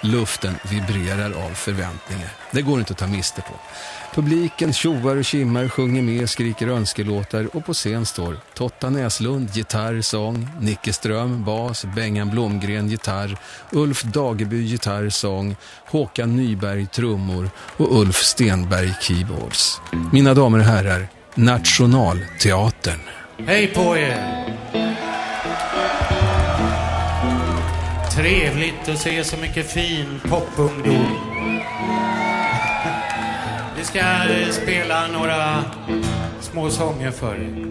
Luften vibrerar av förväntningar. Det går inte att ta miste på. Publiken tjoar och kimmar, sjunger med, skriker önskelåtar och på scen står Totta Näslund, gitarr, sång, Nicke Ström, bas, Bengan Blomgren, gitarr, Ulf Dageby, gitarr, sång, Håkan Nyberg, trummor och Ulf Stenberg, keyboards. Mina damer och herrar, Nationalteatern. Hej på er! Trevligt att se så mycket fin popungdom. Vi ska eh, spela några små sånger för er.